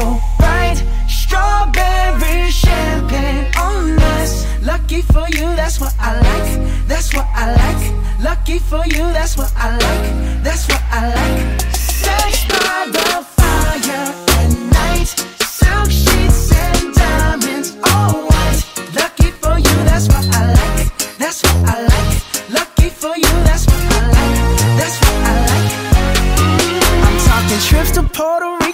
so bright. Strawberry champagne on us. Lucky for you, that's what I like. That's what I like. Lucky for you, that's what I like. That's what